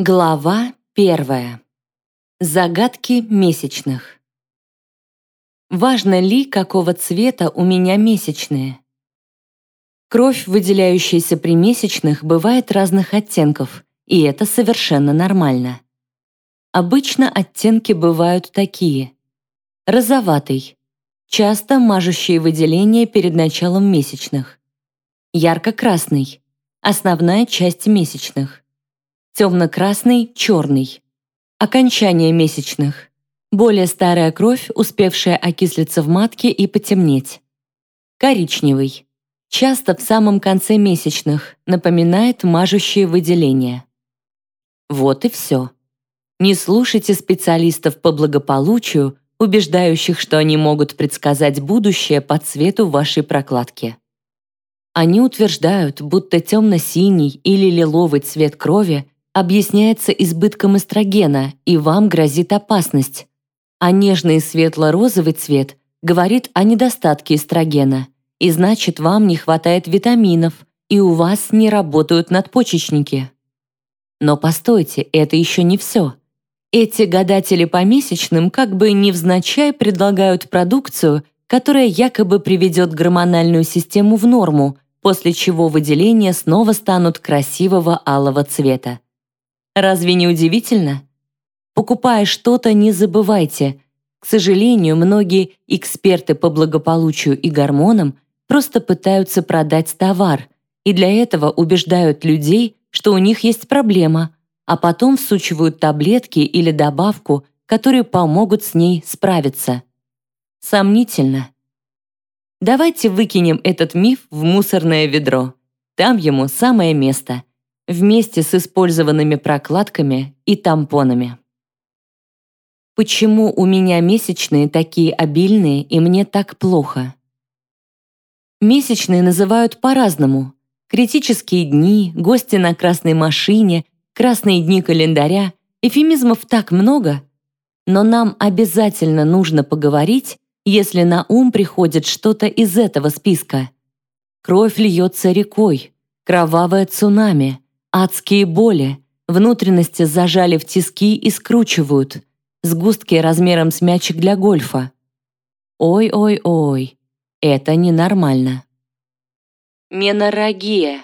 Глава первая. Загадки месячных. Важно ли, какого цвета у меня месячные? Кровь, выделяющаяся при месячных, бывает разных оттенков, и это совершенно нормально. Обычно оттенки бывают такие. Розоватый. Часто мажущие выделения перед началом месячных. Ярко-красный. Основная часть месячных темно-красный, черный. Окончание месячных. Более старая кровь, успевшая окислиться в матке и потемнеть. Коричневый. Часто в самом конце месячных, напоминает мажущие выделения. Вот и все. Не слушайте специалистов по благополучию, убеждающих, что они могут предсказать будущее по цвету вашей прокладки. Они утверждают, будто темно-синий или лиловый цвет крови объясняется избытком эстрогена, и вам грозит опасность. А нежный светло-розовый цвет говорит о недостатке эстрогена, и значит, вам не хватает витаминов, и у вас не работают надпочечники. Но постойте, это еще не все. Эти гадатели по месячным как бы невзначай предлагают продукцию, которая якобы приведет гормональную систему в норму, после чего выделения снова станут красивого алого цвета. Разве не удивительно? Покупая что-то, не забывайте. К сожалению, многие эксперты по благополучию и гормонам просто пытаются продать товар, и для этого убеждают людей, что у них есть проблема, а потом всучивают таблетки или добавку, которые помогут с ней справиться. Сомнительно. Давайте выкинем этот миф в мусорное ведро. Там ему самое место вместе с использованными прокладками и тампонами. Почему у меня месячные такие обильные и мне так плохо? Месячные называют по-разному. Критические дни, гости на красной машине, красные дни календаря. Эфемизмов так много. Но нам обязательно нужно поговорить, если на ум приходит что-то из этого списка. Кровь льется рекой, кровавое цунами, Адские боли, внутренности зажали в тиски и скручивают, сгустки размером с мячик для гольфа. Ой-ой-ой, это ненормально. Менорагия.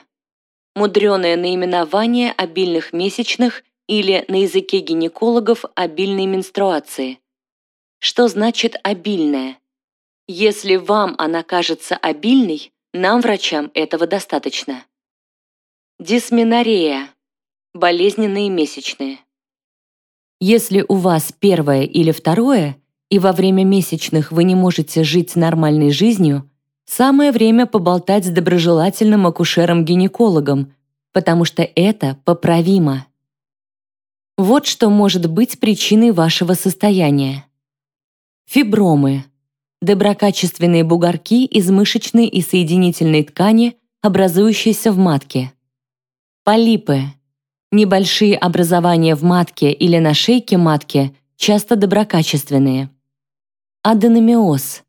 Мудреное наименование обильных месячных или на языке гинекологов обильной менструации. Что значит обильная? Если вам она кажется обильной, нам, врачам, этого достаточно. Дисменорея. Болезненные месячные. Если у вас первое или второе, и во время месячных вы не можете жить нормальной жизнью, самое время поболтать с доброжелательным акушером-гинекологом, потому что это поправимо. Вот что может быть причиной вашего состояния. Фибромы. Доброкачественные бугорки из мышечной и соединительной ткани, образующиеся в матке. Полипы. Небольшие образования в матке или на шейке матки, часто доброкачественные. Аденомиоз.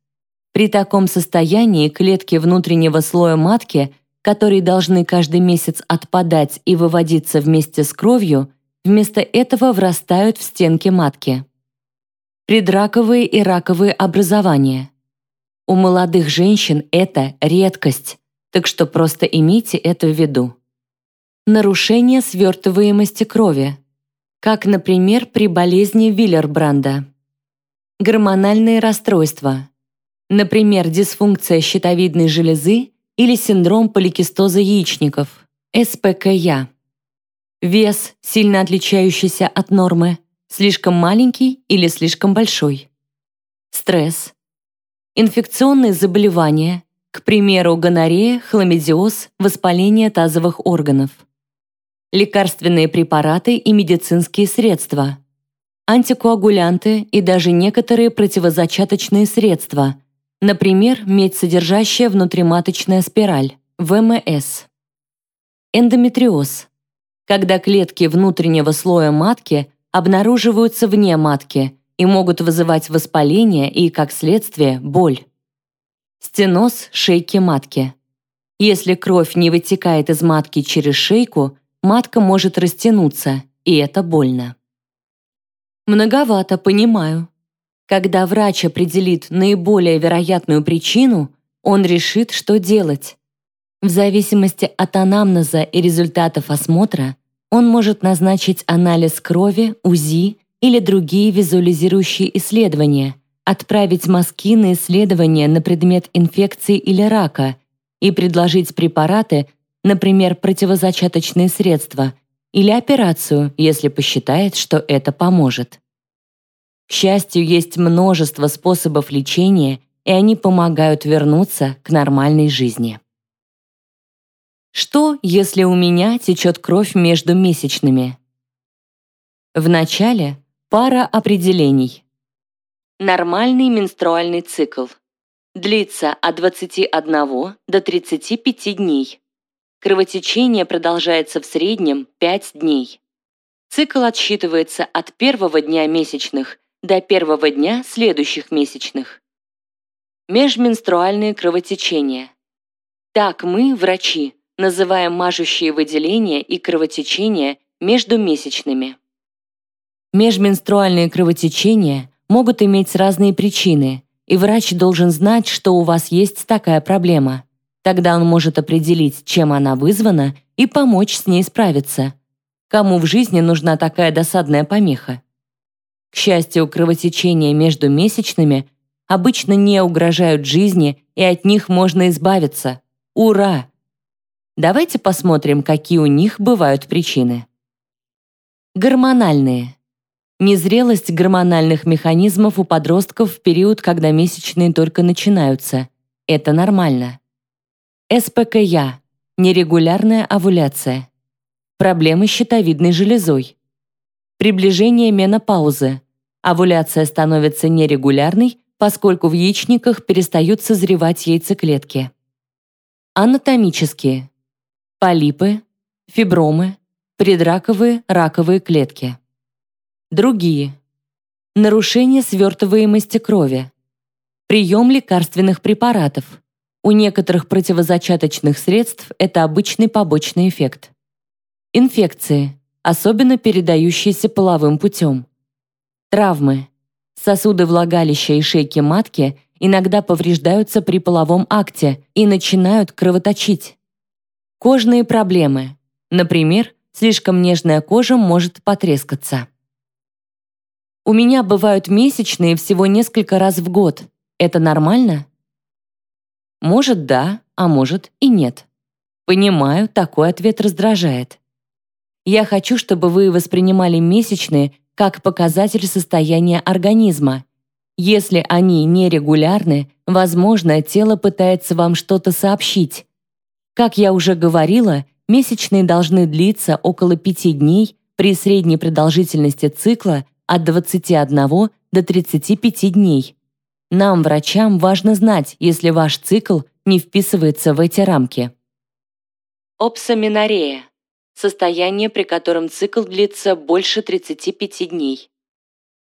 При таком состоянии клетки внутреннего слоя матки, которые должны каждый месяц отпадать и выводиться вместе с кровью, вместо этого врастают в стенки матки. Предраковые и раковые образования. У молодых женщин это редкость, так что просто имейте это в виду нарушение свертываемости крови, как, например, при болезни Виллербранда. Гормональные расстройства, например, дисфункция щитовидной железы или синдром поликистоза яичников, СПКЯ. Вес, сильно отличающийся от нормы, слишком маленький или слишком большой. Стресс. Инфекционные заболевания, к примеру, гонорея, хламидиоз, воспаление тазовых органов лекарственные препараты и медицинские средства, антикоагулянты и даже некоторые противозачаточные средства, например, медь, содержащая внутриматочная спираль, ВМС. Эндометриоз, когда клетки внутреннего слоя матки обнаруживаются вне матки и могут вызывать воспаление и, как следствие, боль. Стеноз шейки матки. Если кровь не вытекает из матки через шейку, матка может растянуться, и это больно. Многовато, понимаю. Когда врач определит наиболее вероятную причину, он решит, что делать. В зависимости от анамнеза и результатов осмотра, он может назначить анализ крови, УЗИ или другие визуализирующие исследования, отправить мазки на исследования на предмет инфекции или рака и предложить препараты, например, противозачаточные средства, или операцию, если посчитает, что это поможет. К счастью, есть множество способов лечения, и они помогают вернуться к нормальной жизни. Что, если у меня течет кровь между месячными? Вначале пара определений. Нормальный менструальный цикл. Длится от 21 до 35 дней. Кровотечение продолжается в среднем 5 дней. Цикл отсчитывается от первого дня месячных до первого дня следующих месячных. Межменструальные кровотечения. Так мы, врачи, называем мажущие выделения и кровотечения между месячными. Межменструальные кровотечения могут иметь разные причины, и врач должен знать, что у вас есть такая проблема. Тогда он может определить, чем она вызвана, и помочь с ней справиться. Кому в жизни нужна такая досадная помеха? К счастью, кровотечения между месячными обычно не угрожают жизни, и от них можно избавиться. Ура! Давайте посмотрим, какие у них бывают причины. Гормональные. Незрелость гормональных механизмов у подростков в период, когда месячные только начинаются. Это нормально. СПКЯ. Нерегулярная овуляция. Проблемы с щитовидной железой. Приближение менопаузы. Овуляция становится нерегулярной, поскольку в яичниках перестают созревать яйцеклетки. Анатомические полипы, фибромы, предраковые раковые клетки. Другие. Нарушение свертываемости крови. Прием лекарственных препаратов. У некоторых противозачаточных средств это обычный побочный эффект. Инфекции, особенно передающиеся половым путем. Травмы. Сосуды влагалища и шейки матки иногда повреждаются при половом акте и начинают кровоточить. Кожные проблемы. Например, слишком нежная кожа может потрескаться. У меня бывают месячные всего несколько раз в год. Это нормально? Может, да, а может и нет. Понимаю, такой ответ раздражает. Я хочу, чтобы вы воспринимали месячные как показатель состояния организма. Если они нерегулярны, возможно, тело пытается вам что-то сообщить, как я уже говорила, месячные должны длиться около 5 дней при средней продолжительности цикла от 21 до 35 дней. Нам, врачам, важно знать, если ваш цикл не вписывается в эти рамки. Опсаминорея – состояние, при котором цикл длится больше 35 дней.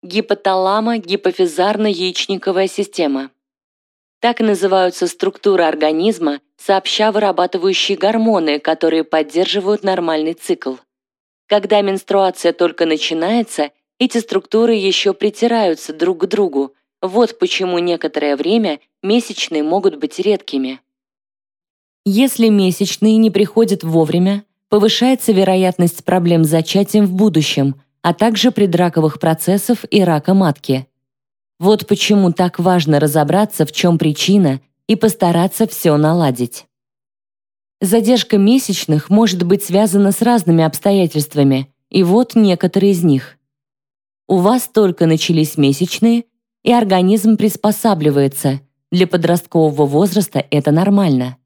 Гипоталамо-гипофизарно-яичниковая система – так называются структуры организма, сообща вырабатывающие гормоны, которые поддерживают нормальный цикл. Когда менструация только начинается, эти структуры еще притираются друг к другу. Вот почему некоторое время месячные могут быть редкими. Если месячные не приходят вовремя, повышается вероятность проблем с зачатием в будущем, а также предраковых процессов и рака матки. Вот почему так важно разобраться, в чем причина, и постараться все наладить. Задержка месячных может быть связана с разными обстоятельствами, и вот некоторые из них. У вас только начались месячные, и организм приспосабливается. Для подросткового возраста это нормально.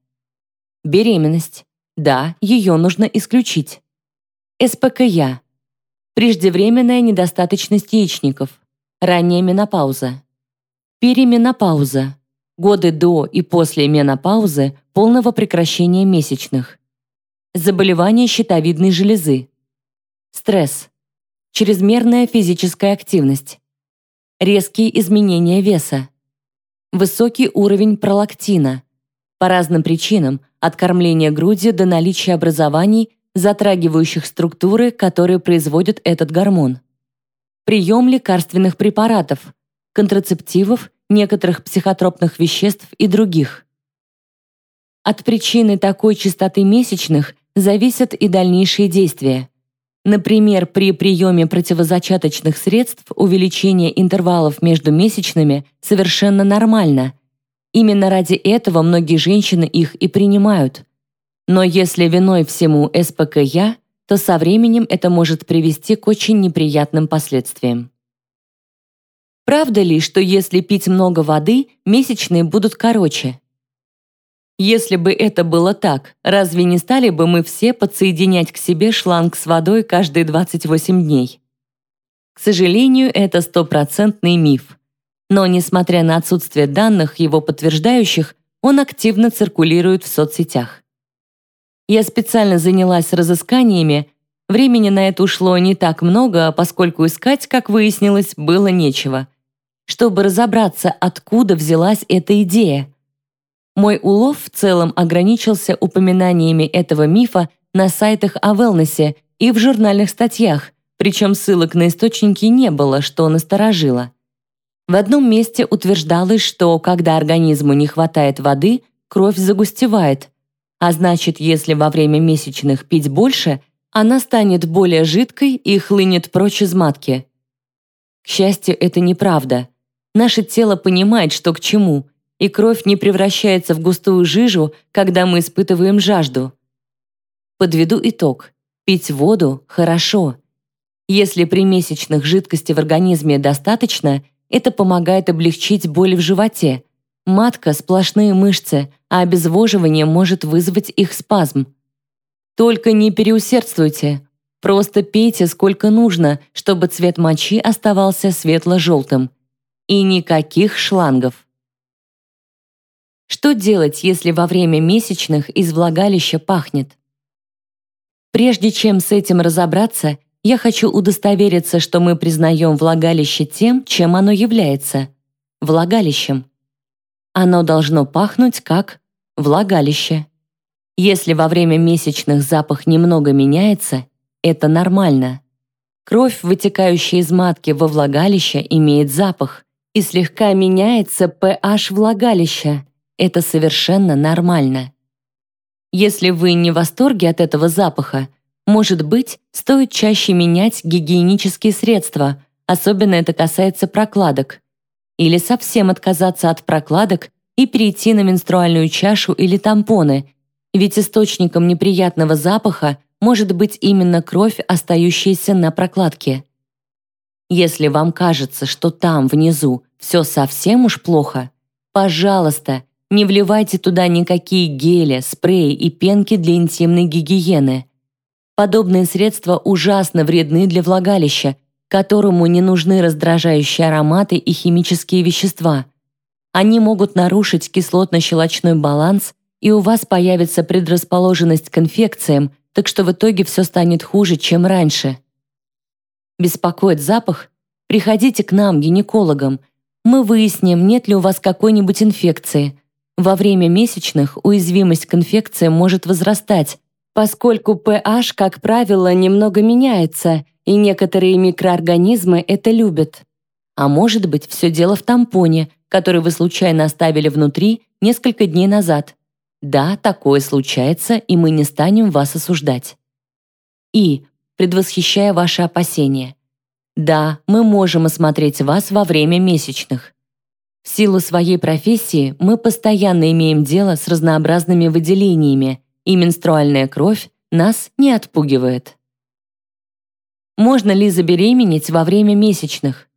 Беременность. Да, ее нужно исключить. СПКЯ. Преждевременная недостаточность яичников. Ранняя менопауза. Переменопауза. Годы до и после менопаузы полного прекращения месячных. Заболевание щитовидной железы. Стресс. Чрезмерная физическая активность. Резкие изменения веса. Высокий уровень пролактина. По разным причинам, от кормления грудью до наличия образований, затрагивающих структуры, которые производят этот гормон. Прием лекарственных препаратов, контрацептивов, некоторых психотропных веществ и других. От причины такой частоты месячных зависят и дальнейшие действия. Например, при приеме противозачаточных средств увеличение интервалов между месячными совершенно нормально. Именно ради этого многие женщины их и принимают. Но если виной всему СПКЯ, то со временем это может привести к очень неприятным последствиям. Правда ли, что если пить много воды, месячные будут короче? Если бы это было так, разве не стали бы мы все подсоединять к себе шланг с водой каждые 28 дней? К сожалению, это стопроцентный миф. Но, несмотря на отсутствие данных, его подтверждающих, он активно циркулирует в соцсетях. Я специально занялась разысканиями, времени на это ушло не так много, поскольку искать, как выяснилось, было нечего. Чтобы разобраться, откуда взялась эта идея – мой улов в целом ограничился упоминаниями этого мифа на сайтах о велнесе и в журнальных статьях, причем ссылок на источники не было, что насторожило. В одном месте утверждалось, что когда организму не хватает воды, кровь загустевает, а значит, если во время месячных пить больше, она станет более жидкой и хлынет прочь из матки. К счастью, это неправда. Наше тело понимает, что к чему – и кровь не превращается в густую жижу, когда мы испытываем жажду. Подведу итог. Пить воду – хорошо. Если при месячных жидкости в организме достаточно, это помогает облегчить боль в животе. Матка – сплошные мышцы, а обезвоживание может вызвать их спазм. Только не переусердствуйте. Просто пейте сколько нужно, чтобы цвет мочи оставался светло-желтым. И никаких шлангов. Что делать, если во время месячных из влагалища пахнет? Прежде чем с этим разобраться, я хочу удостовериться, что мы признаем влагалище тем, чем оно является – влагалищем. Оно должно пахнуть как влагалище. Если во время месячных запах немного меняется, это нормально. Кровь, вытекающая из матки во влагалище, имеет запах и слегка меняется pH влагалища, это совершенно нормально. Если вы не в восторге от этого запаха, может быть, стоит чаще менять гигиенические средства, особенно это касается прокладок. Или совсем отказаться от прокладок и перейти на менструальную чашу или тампоны, ведь источником неприятного запаха может быть именно кровь, остающаяся на прокладке. Если вам кажется, что там, внизу, все совсем уж плохо, пожалуйста, не вливайте туда никакие гели, спреи и пенки для интимной гигиены. Подобные средства ужасно вредны для влагалища, которому не нужны раздражающие ароматы и химические вещества. Они могут нарушить кислотно-щелочной баланс, и у вас появится предрасположенность к инфекциям, так что в итоге все станет хуже, чем раньше. Беспокоит запах? Приходите к нам, гинекологам. Мы выясним, нет ли у вас какой-нибудь инфекции – во время месячных уязвимость к инфекциям может возрастать, поскольку pH, как правило, немного меняется, и некоторые микроорганизмы это любят. А может быть, все дело в тампоне, который вы случайно оставили внутри несколько дней назад. Да, такое случается, и мы не станем вас осуждать. И, предвосхищая ваши опасения, да, мы можем осмотреть вас во время месячных. В силу своей профессии мы постоянно имеем дело с разнообразными выделениями, и менструальная кровь нас не отпугивает. Можно ли забеременеть во время месячных?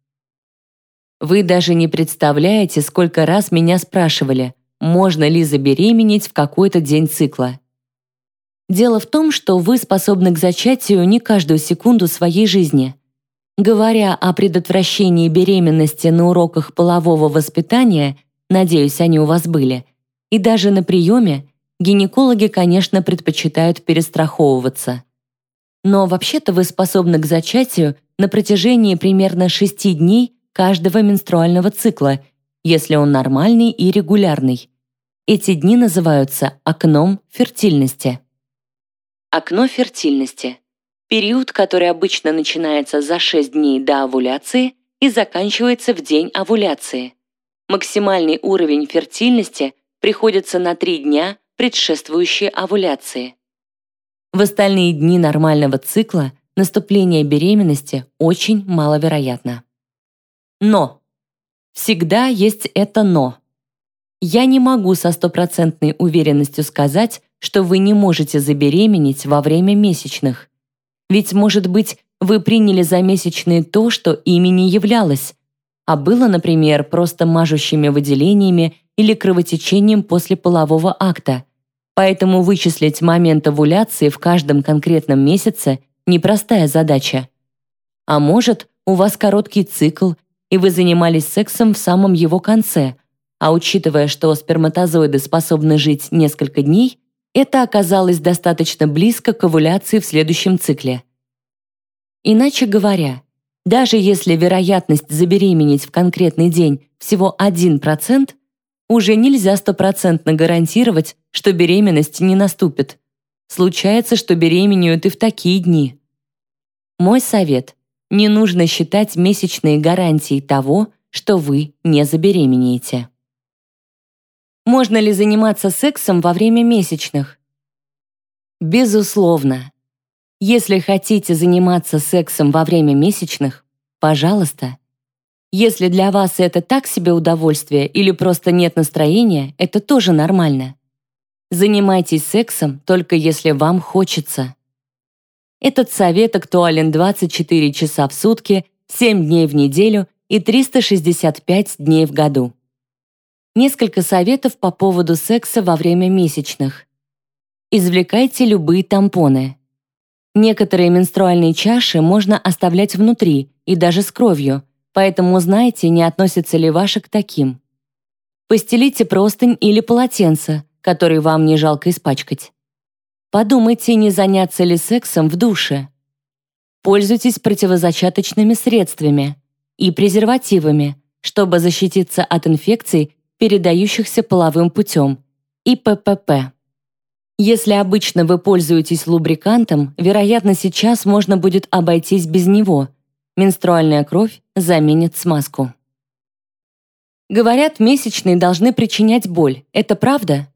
Вы даже не представляете, сколько раз меня спрашивали, можно ли забеременеть в какой-то день цикла. Дело в том, что вы способны к зачатию не каждую секунду своей жизни. Говоря о предотвращении беременности на уроках полового воспитания, надеюсь, они у вас были, и даже на приеме, гинекологи, конечно, предпочитают перестраховываться. Но вообще-то вы способны к зачатию на протяжении примерно 6 дней каждого менструального цикла, если он нормальный и регулярный. Эти дни называются окном фертильности. Окно фертильности. Период, который обычно начинается за 6 дней до овуляции и заканчивается в день овуляции. Максимальный уровень фертильности приходится на 3 дня, предшествующие овуляции. В остальные дни нормального цикла наступление беременности очень маловероятно. Но! Всегда есть это «но». Я не могу со стопроцентной уверенностью сказать, что вы не можете забеременеть во время месячных. Ведь, может быть, вы приняли за месячные то, что ими не являлось, а было, например, просто мажущими выделениями или кровотечением после полового акта. Поэтому вычислить момент овуляции в каждом конкретном месяце – непростая задача. А может, у вас короткий цикл, и вы занимались сексом в самом его конце – а учитывая, что сперматозоиды способны жить несколько дней, это оказалось достаточно близко к овуляции в следующем цикле. Иначе говоря, даже если вероятность забеременеть в конкретный день всего 1%, уже нельзя стопроцентно гарантировать, что беременность не наступит. Случается, что беременеют и в такие дни. Мой совет – не нужно считать месячные гарантией того, что вы не забеременеете. Можно ли заниматься сексом во время месячных? Безусловно. Если хотите заниматься сексом во время месячных, пожалуйста. Если для вас это так себе удовольствие или просто нет настроения, это тоже нормально. Занимайтесь сексом только если вам хочется. Этот совет актуален 24 часа в сутки, 7 дней в неделю и 365 дней в году. Несколько советов по поводу секса во время месячных. Извлекайте любые тампоны. Некоторые менструальные чаши можно оставлять внутри и даже с кровью, поэтому узнайте, не относятся ли ваши к таким. Постелите простынь или полотенце, который вам не жалко испачкать. Подумайте, не заняться ли сексом в душе. Пользуйтесь противозачаточными средствами и презервативами, чтобы защититься от инфекций передающихся половым путем, и ППП. Если обычно вы пользуетесь лубрикантом, вероятно, сейчас можно будет обойтись без него. Менструальная кровь заменит смазку. Говорят, месячные должны причинять боль. Это правда?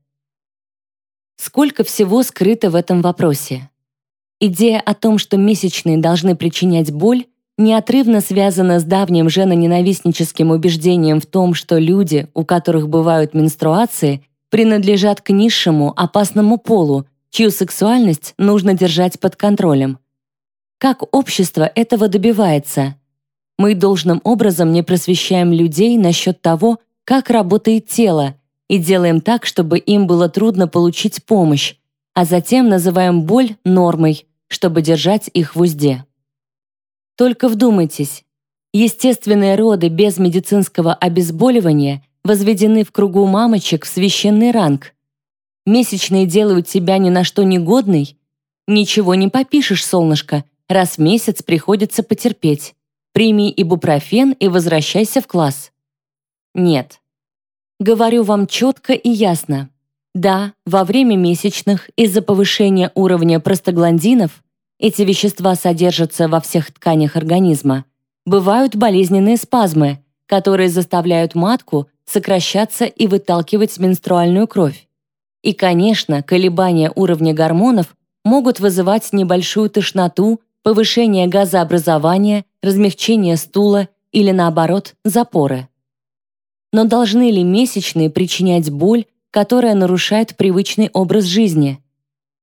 Сколько всего скрыто в этом вопросе? Идея о том, что месячные должны причинять боль, неотрывно связана с давним женоненавистническим убеждением в том, что люди, у которых бывают менструации, принадлежат к низшему, опасному полу, чью сексуальность нужно держать под контролем. Как общество этого добивается? Мы должным образом не просвещаем людей насчет того, как работает тело, и делаем так, чтобы им было трудно получить помощь, а затем называем боль нормой, чтобы держать их в узде. Только вдумайтесь. Естественные роды без медицинского обезболивания возведены в кругу мамочек в священный ранг. Месячные делают тебя ни на что негодной? Ничего не попишешь, солнышко, раз в месяц приходится потерпеть. Прими ибупрофен и возвращайся в класс. Нет. Говорю вам четко и ясно. Да, во время месячных из-за повышения уровня простагландинов эти вещества содержатся во всех тканях организма, бывают болезненные спазмы, которые заставляют матку сокращаться и выталкивать менструальную кровь. И, конечно, колебания уровня гормонов могут вызывать небольшую тошноту, повышение газообразования, размягчение стула или, наоборот, запоры. Но должны ли месячные причинять боль, которая нарушает привычный образ жизни?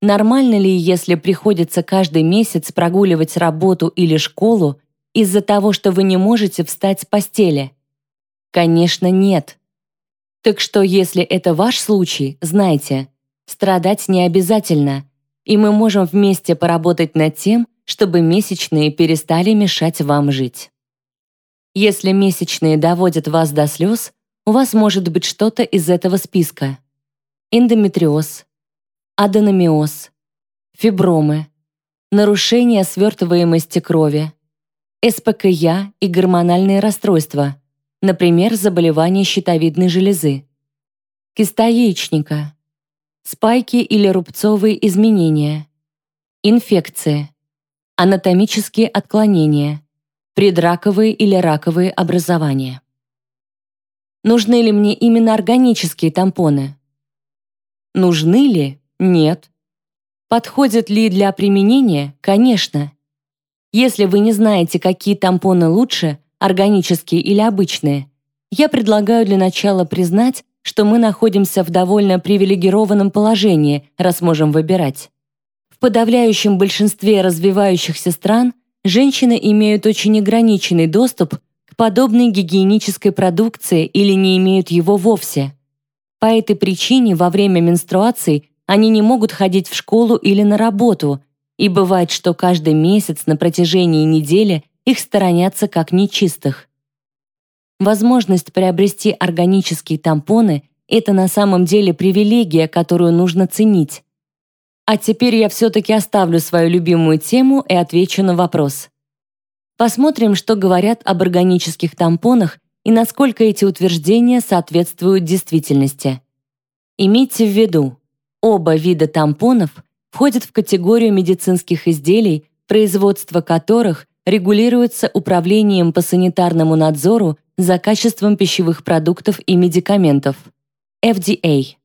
Нормально ли, если приходится каждый месяц прогуливать работу или школу из-за того, что вы не можете встать с постели? Конечно, нет. Так что, если это ваш случай, знайте, страдать не обязательно, и мы можем вместе поработать над тем, чтобы месячные перестали мешать вам жить. Если месячные доводят вас до слез, у вас может быть что-то из этого списка. Эндометриоз, аденомиоз, фибромы, нарушение свертываемости крови, СПКЯ и гормональные расстройства, например, заболевание щитовидной железы, киста яичника, спайки или рубцовые изменения, инфекции, анатомические отклонения, предраковые или раковые образования. Нужны ли мне именно органические тампоны? Нужны ли? Нет. Подходят ли для применения? Конечно. Если вы не знаете, какие тампоны лучше, органические или обычные, я предлагаю для начала признать, что мы находимся в довольно привилегированном положении, раз можем выбирать. В подавляющем большинстве развивающихся стран женщины имеют очень ограниченный доступ к подобной гигиенической продукции или не имеют его вовсе. По этой причине во время менструаций они не могут ходить в школу или на работу, и бывает, что каждый месяц на протяжении недели их сторонятся как нечистых. Возможность приобрести органические тампоны – это на самом деле привилегия, которую нужно ценить. А теперь я все-таки оставлю свою любимую тему и отвечу на вопрос. Посмотрим, что говорят об органических тампонах и насколько эти утверждения соответствуют действительности. Имейте в виду, оба вида тампонов входят в категорию медицинских изделий, производство которых регулируется Управлением по санитарному надзору за качеством пищевых продуктов и медикаментов, FDA.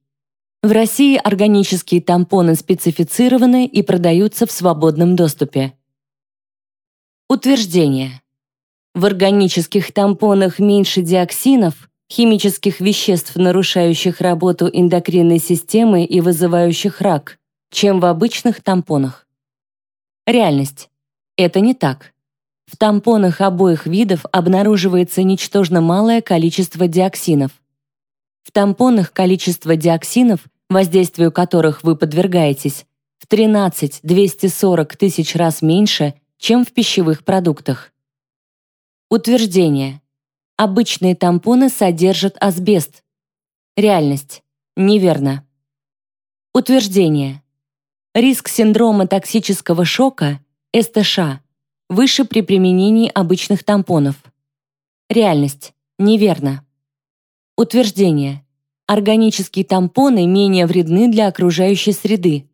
В России органические тампоны специфицированы и продаются в свободном доступе. Утверждение. В органических тампонах меньше диоксинов, химических веществ, нарушающих работу эндокринной системы и вызывающих рак, чем в обычных тампонах. Реальность. Это не так. В тампонах обоих видов обнаруживается ничтожно малое количество диоксинов. В тампонах количество диоксинов воздействию которых вы подвергаетесь, в 13-240 тысяч раз меньше, чем в пищевых продуктах. Утверждение. Обычные тампоны содержат асбест. Реальность. Неверно. Утверждение. Риск синдрома токсического шока, СТШ, выше при применении обычных тампонов. Реальность. Неверно. Утверждение. Органические тампоны менее вредны для окружающей среды.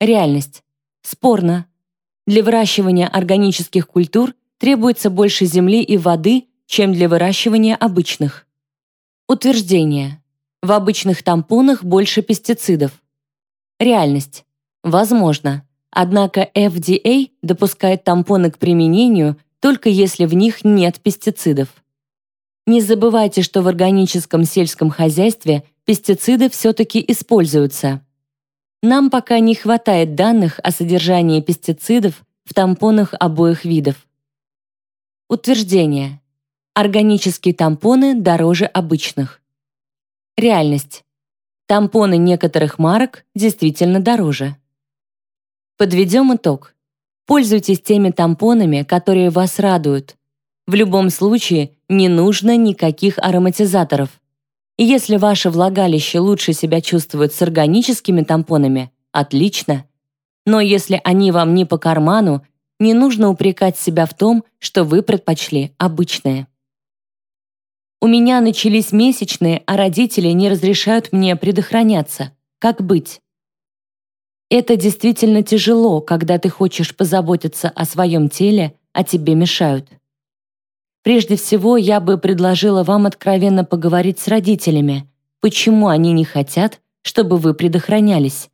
Реальность. Спорно. Для выращивания органических культур требуется больше земли и воды, чем для выращивания обычных. Утверждение. В обычных тампонах больше пестицидов. Реальность. Возможно. Однако FDA допускает тампоны к применению только если в них нет пестицидов. Не забывайте, что в органическом сельском хозяйстве пестициды все-таки используются. Нам пока не хватает данных о содержании пестицидов в тампонах обоих видов. Утверждение. Органические тампоны дороже обычных. Реальность. Тампоны некоторых марок действительно дороже. Подведем итог. Пользуйтесь теми тампонами, которые вас радуют, в любом случае, не нужно никаких ароматизаторов. И если ваше влагалище лучше себя чувствует с органическими тампонами, отлично. Но если они вам не по карману, не нужно упрекать себя в том, что вы предпочли обычные. У меня начались месячные, а родители не разрешают мне предохраняться. Как быть? Это действительно тяжело, когда ты хочешь позаботиться о своем теле, а тебе мешают. Прежде всего, я бы предложила вам откровенно поговорить с родителями, почему они не хотят, чтобы вы предохранялись.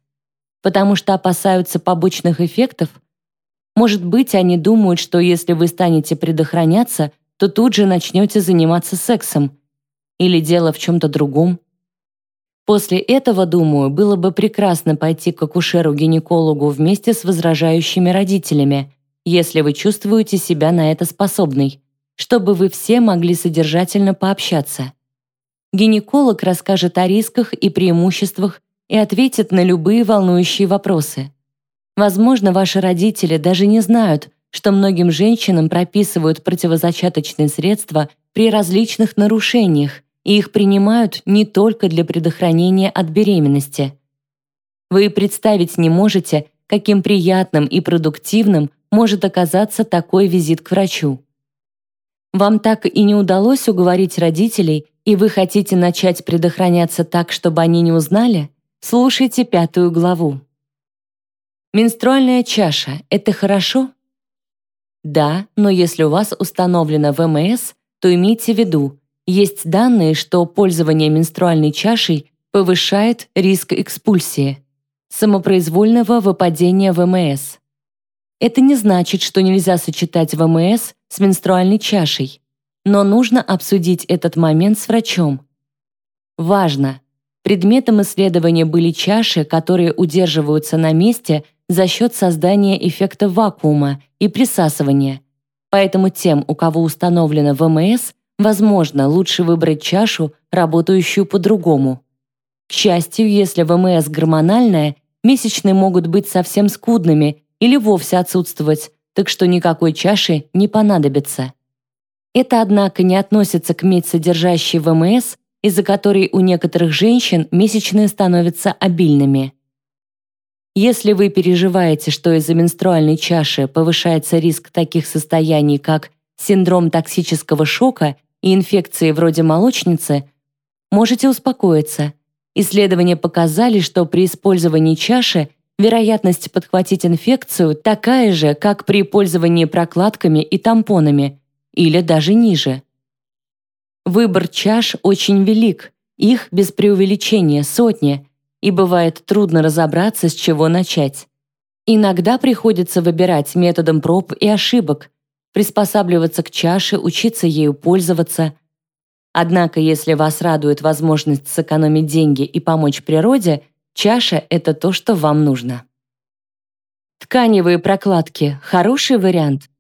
Потому что опасаются побочных эффектов? Может быть, они думают, что если вы станете предохраняться, то тут же начнете заниматься сексом. Или дело в чем-то другом. После этого, думаю, было бы прекрасно пойти к акушеру-гинекологу вместе с возражающими родителями, если вы чувствуете себя на это способной чтобы вы все могли содержательно пообщаться. Гинеколог расскажет о рисках и преимуществах и ответит на любые волнующие вопросы. Возможно, ваши родители даже не знают, что многим женщинам прописывают противозачаточные средства при различных нарушениях, и их принимают не только для предохранения от беременности. Вы представить не можете, каким приятным и продуктивным может оказаться такой визит к врачу. Вам так и не удалось уговорить родителей, и вы хотите начать предохраняться так, чтобы они не узнали? Слушайте пятую главу. Менструальная чаша – это хорошо? Да, но если у вас установлено ВМС, то имейте в виду, есть данные, что пользование менструальной чашей повышает риск экспульсии, самопроизвольного выпадения ВМС. Это не значит, что нельзя сочетать ВМС с менструальной чашей, но нужно обсудить этот момент с врачом. Важно! Предметом исследования были чаши, которые удерживаются на месте за счет создания эффекта вакуума и присасывания. Поэтому тем, у кого установлено ВМС, возможно, лучше выбрать чашу, работающую по-другому. К счастью, если ВМС гормональная, месячные могут быть совсем скудными или вовсе отсутствовать, так что никакой чаши не понадобится. Это, однако, не относится к медь-содержащей ВМС, из-за которой у некоторых женщин месячные становятся обильными. Если вы переживаете, что из-за менструальной чаши повышается риск таких состояний, как синдром токсического шока и инфекции вроде молочницы, можете успокоиться. Исследования показали, что при использовании чаши вероятность подхватить инфекцию такая же, как при пользовании прокладками и тампонами, или даже ниже. Выбор чаш очень велик, их без преувеличения сотни, и бывает трудно разобраться, с чего начать. Иногда приходится выбирать методом проб и ошибок, приспосабливаться к чаше, учиться ею пользоваться. Однако, если вас радует возможность сэкономить деньги и помочь природе, чаша — это то, что вам нужно. Тканевые прокладки — хороший вариант.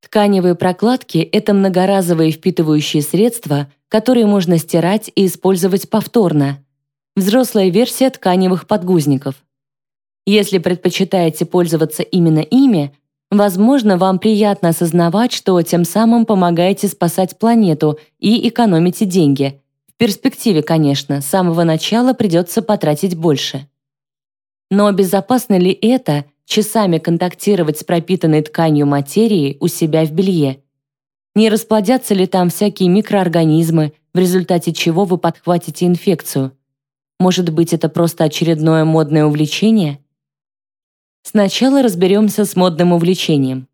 Тканевые прокладки — это многоразовые впитывающие средства, которые можно стирать и использовать повторно. Взрослая версия тканевых подгузников. Если предпочитаете пользоваться именно ими, Возможно, вам приятно осознавать, что тем самым помогаете спасать планету и экономите деньги. В перспективе, конечно, с самого начала придется потратить больше. Но безопасно ли это часами контактировать с пропитанной тканью материи у себя в белье? Не расплодятся ли там всякие микроорганизмы, в результате чего вы подхватите инфекцию? Может быть, это просто очередное модное увлечение? Сначала разберемся с модным увлечением.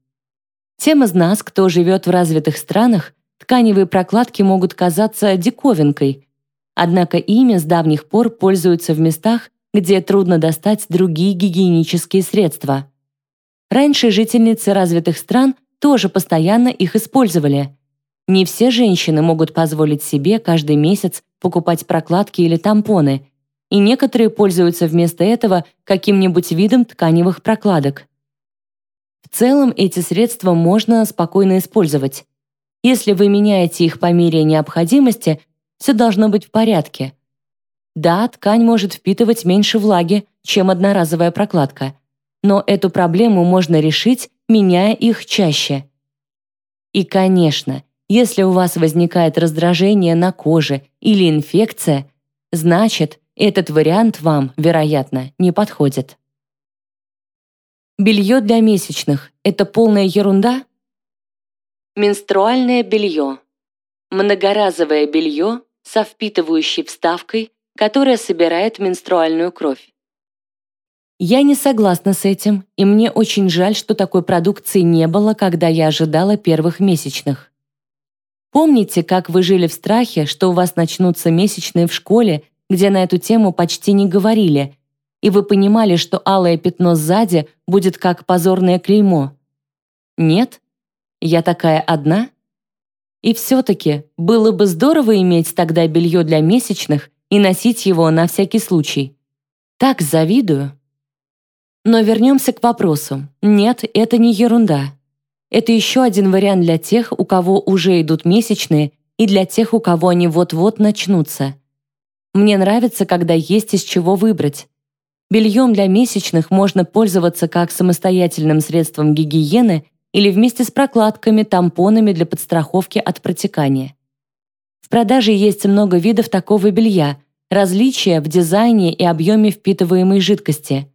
Тем из нас, кто живет в развитых странах, тканевые прокладки могут казаться диковинкой, однако ими с давних пор пользуются в местах, где трудно достать другие гигиенические средства. Раньше жительницы развитых стран тоже постоянно их использовали. Не все женщины могут позволить себе каждый месяц покупать прокладки или тампоны, и некоторые пользуются вместо этого каким-нибудь видом тканевых прокладок. В целом эти средства можно спокойно использовать. Если вы меняете их по мере необходимости, все должно быть в порядке. Да, ткань может впитывать меньше влаги, чем одноразовая прокладка, но эту проблему можно решить, меняя их чаще. И, конечно, если у вас возникает раздражение на коже или инфекция, значит, этот вариант вам, вероятно, не подходит. Белье для месячных – это полная ерунда? Менструальное белье. Многоразовое белье со впитывающей вставкой, которая собирает менструальную кровь. Я не согласна с этим, и мне очень жаль, что такой продукции не было, когда я ожидала первых месячных. Помните, как вы жили в страхе, что у вас начнутся месячные в школе где на эту тему почти не говорили, и вы понимали, что алое пятно сзади будет как позорное клеймо. Нет? Я такая одна? И все-таки было бы здорово иметь тогда белье для месячных и носить его на всякий случай. Так завидую. Но вернемся к вопросу. Нет, это не ерунда. Это еще один вариант для тех, у кого уже идут месячные, и для тех, у кого они вот-вот начнутся. Мне нравится, когда есть из чего выбрать. Бельем для месячных можно пользоваться как самостоятельным средством гигиены или вместе с прокладками, тампонами для подстраховки от протекания. В продаже есть много видов такого белья, различия в дизайне и объеме впитываемой жидкости.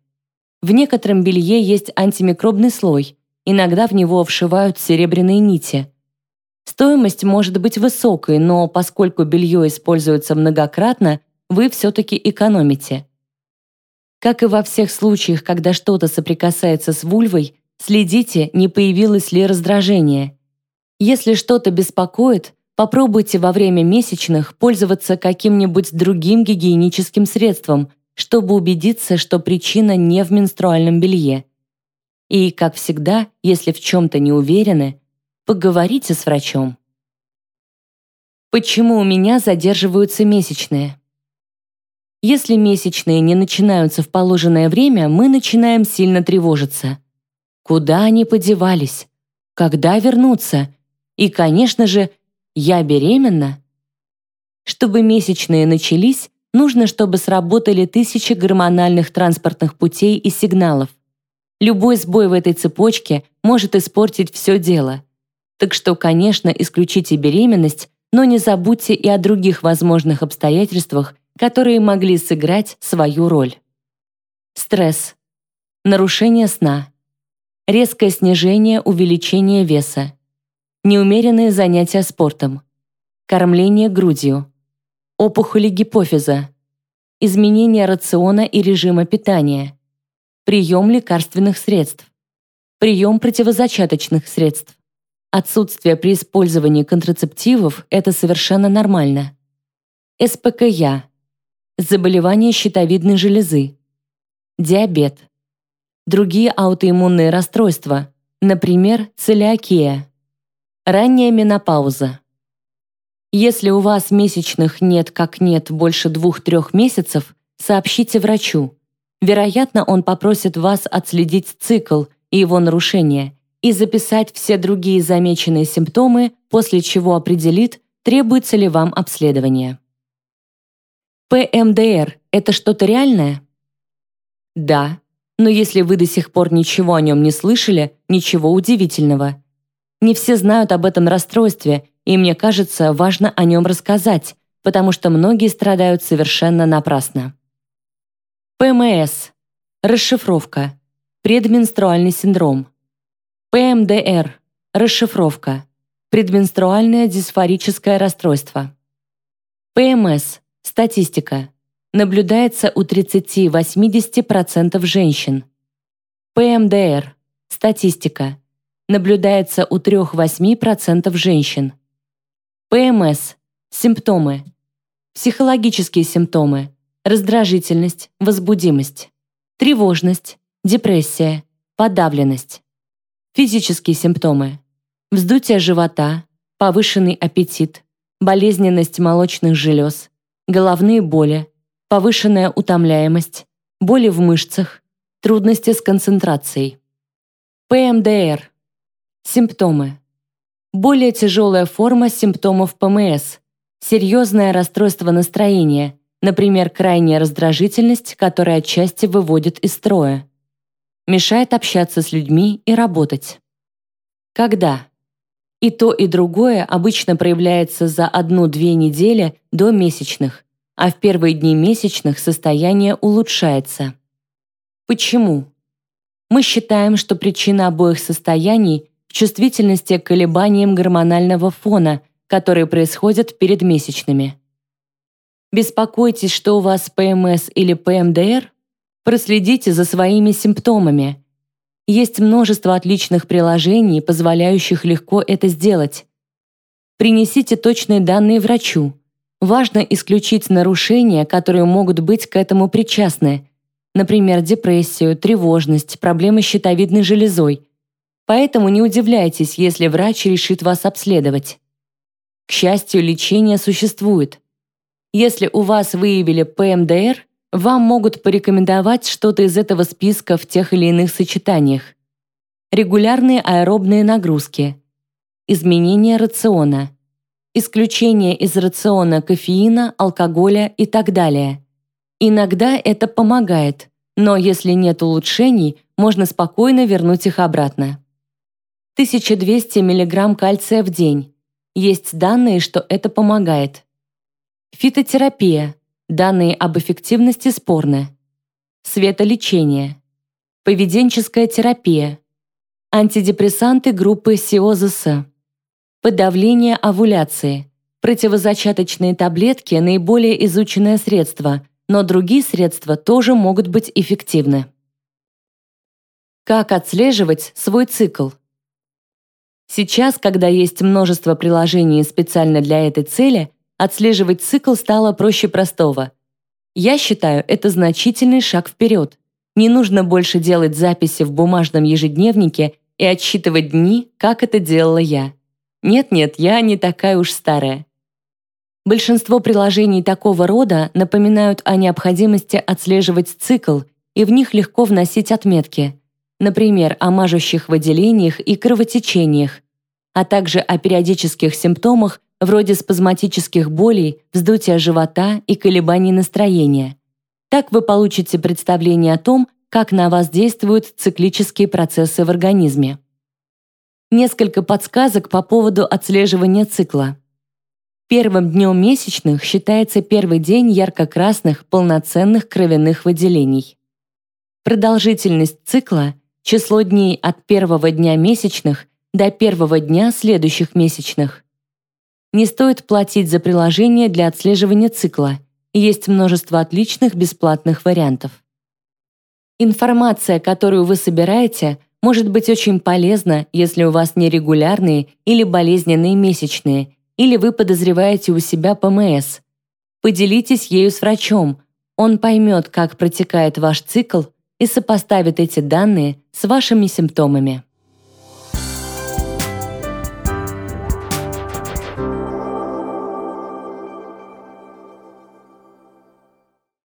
В некотором белье есть антимикробный слой, иногда в него вшивают серебряные нити. Стоимость может быть высокой, но поскольку белье используется многократно, вы все-таки экономите. Как и во всех случаях, когда что-то соприкасается с вульвой, следите, не появилось ли раздражение. Если что-то беспокоит, попробуйте во время месячных пользоваться каким-нибудь другим гигиеническим средством, чтобы убедиться, что причина не в менструальном белье. И, как всегда, если в чем-то не уверены, поговорите с врачом. Почему у меня задерживаются месячные? Если месячные не начинаются в положенное время, мы начинаем сильно тревожиться. Куда они подевались? Когда вернутся? И, конечно же, я беременна? Чтобы месячные начались, нужно, чтобы сработали тысячи гормональных транспортных путей и сигналов. Любой сбой в этой цепочке может испортить все дело. Так что, конечно, исключите беременность, но не забудьте и о других возможных обстоятельствах, которые могли сыграть свою роль. Стресс. Нарушение сна. Резкое снижение увеличение веса. Неумеренные занятия спортом. Кормление грудью. Опухоли гипофиза. Изменение рациона и режима питания. Прием лекарственных средств. Прием противозачаточных средств. Отсутствие при использовании контрацептивов – это совершенно нормально. СПКЯ заболевания щитовидной железы, диабет, другие аутоиммунные расстройства, например, целиакия, ранняя менопауза. Если у вас месячных нет как нет больше двух-трех месяцев, сообщите врачу. Вероятно, он попросит вас отследить цикл и его нарушения и записать все другие замеченные симптомы, после чего определит, требуется ли вам обследование. ПМДР – это что-то реальное? Да, но если вы до сих пор ничего о нем не слышали, ничего удивительного. Не все знают об этом расстройстве, и мне кажется, важно о нем рассказать, потому что многие страдают совершенно напрасно. ПМС – расшифровка, предменструальный синдром. ПМДР – расшифровка, предменструальное дисфорическое расстройство. ПМС – Статистика. Наблюдается у 30-80% женщин. ПМДР. Статистика. Наблюдается у 3-8% женщин. ПМС. Симптомы. Психологические симптомы. Раздражительность, возбудимость. Тревожность, депрессия, подавленность. Физические симптомы. Вздутие живота, повышенный аппетит, болезненность молочных желез, головные боли, повышенная утомляемость, боли в мышцах, трудности с концентрацией. ПМДР. Симптомы. Более тяжелая форма симптомов ПМС. Серьезное расстройство настроения, например, крайняя раздражительность, которая отчасти выводит из строя. Мешает общаться с людьми и работать. Когда? И то, и другое обычно проявляется за одну-две недели до месячных, а в первые дни месячных состояние улучшается. Почему? Мы считаем, что причина обоих состояний в чувствительности к колебаниям гормонального фона, которые происходят перед месячными. Беспокойтесь, что у вас ПМС или ПМДР? Проследите за своими симптомами – есть множество отличных приложений, позволяющих легко это сделать. Принесите точные данные врачу. Важно исключить нарушения, которые могут быть к этому причастны, например, депрессию, тревожность, проблемы с щитовидной железой. Поэтому не удивляйтесь, если врач решит вас обследовать. К счастью, лечение существует. Если у вас выявили ПМДР, вам могут порекомендовать что-то из этого списка в тех или иных сочетаниях. Регулярные аэробные нагрузки, изменение рациона, исключение из рациона кофеина, алкоголя и так далее. Иногда это помогает, но если нет улучшений, можно спокойно вернуть их обратно. 1200 мг кальция в день. Есть данные, что это помогает. Фитотерапия – Данные об эффективности спорны. Светолечение. Поведенческая терапия. Антидепрессанты группы СИОЗС. Подавление овуляции. Противозачаточные таблетки – наиболее изученное средство, но другие средства тоже могут быть эффективны. Как отслеживать свой цикл? Сейчас, когда есть множество приложений специально для этой цели, отслеживать цикл стало проще простого. Я считаю, это значительный шаг вперед. Не нужно больше делать записи в бумажном ежедневнике и отсчитывать дни, как это делала я. Нет-нет, я не такая уж старая. Большинство приложений такого рода напоминают о необходимости отслеживать цикл, и в них легко вносить отметки например, о мажущих выделениях и кровотечениях, а также о периодических симптомах вроде спазматических болей, вздутия живота и колебаний настроения. Так вы получите представление о том, как на вас действуют циклические процессы в организме. Несколько подсказок по поводу отслеживания цикла. Первым днем месячных считается первый день ярко-красных полноценных кровяных выделений. Продолжительность цикла число дней от первого дня месячных до первого дня следующих месячных. Не стоит платить за приложение для отслеживания цикла. Есть множество отличных бесплатных вариантов. Информация, которую вы собираете, может быть очень полезна, если у вас нерегулярные или болезненные месячные, или вы подозреваете у себя ПМС. Поделитесь ею с врачом. Он поймет, как протекает ваш цикл, и сопоставит эти данные с вашими симптомами.